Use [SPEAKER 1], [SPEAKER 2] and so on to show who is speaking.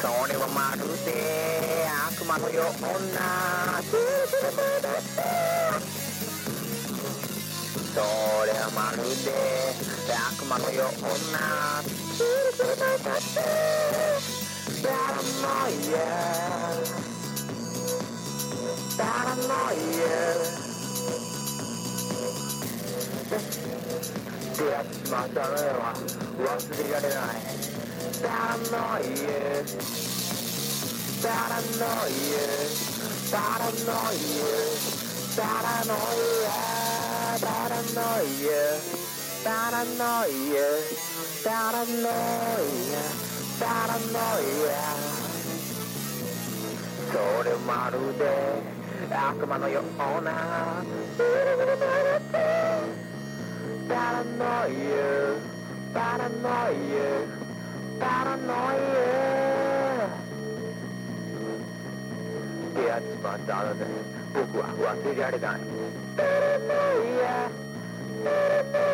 [SPEAKER 1] それはまるで悪魔のようなそれはまるで悪魔のようなア出会ってしまったのは忘れられないパラノイアパラノイアパラノイアパラノイアパラノイアパラノイアパラノイアパラノイアそれまるで悪魔のような。パラノイアパラノイアパラノイア出会っちまったので僕は忘れられない。パラノイア